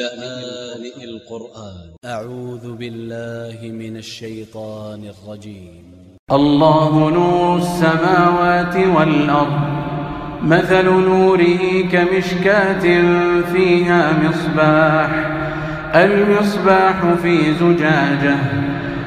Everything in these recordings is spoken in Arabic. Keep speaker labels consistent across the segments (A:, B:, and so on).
A: لآن القرآن. أ ع و ذ ب ا ل ل ه من ا ل ش ي ط ا ن ا ل ج ي م
B: الله نور السماوات والأرض مثل نوره كمشكاة فيها مصباح المصباح في زجاجة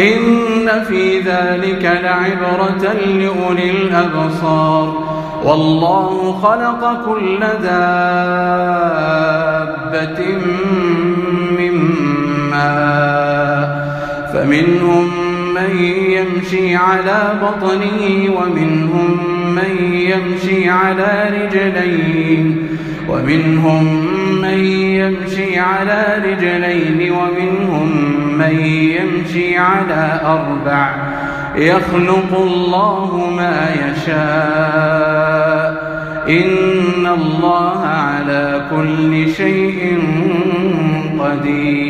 B: إن في ذلك لعبرة لأولي الأبصار. والله خلق كل دابة من ماء فمنهم من يمشي على بطنه ومنهم من يمشي على رجلين ومنهم من يمشي على رجلين ومنهم من يمشي على أربع يخلق الله ما يشاء إن الله على كل شيء قدير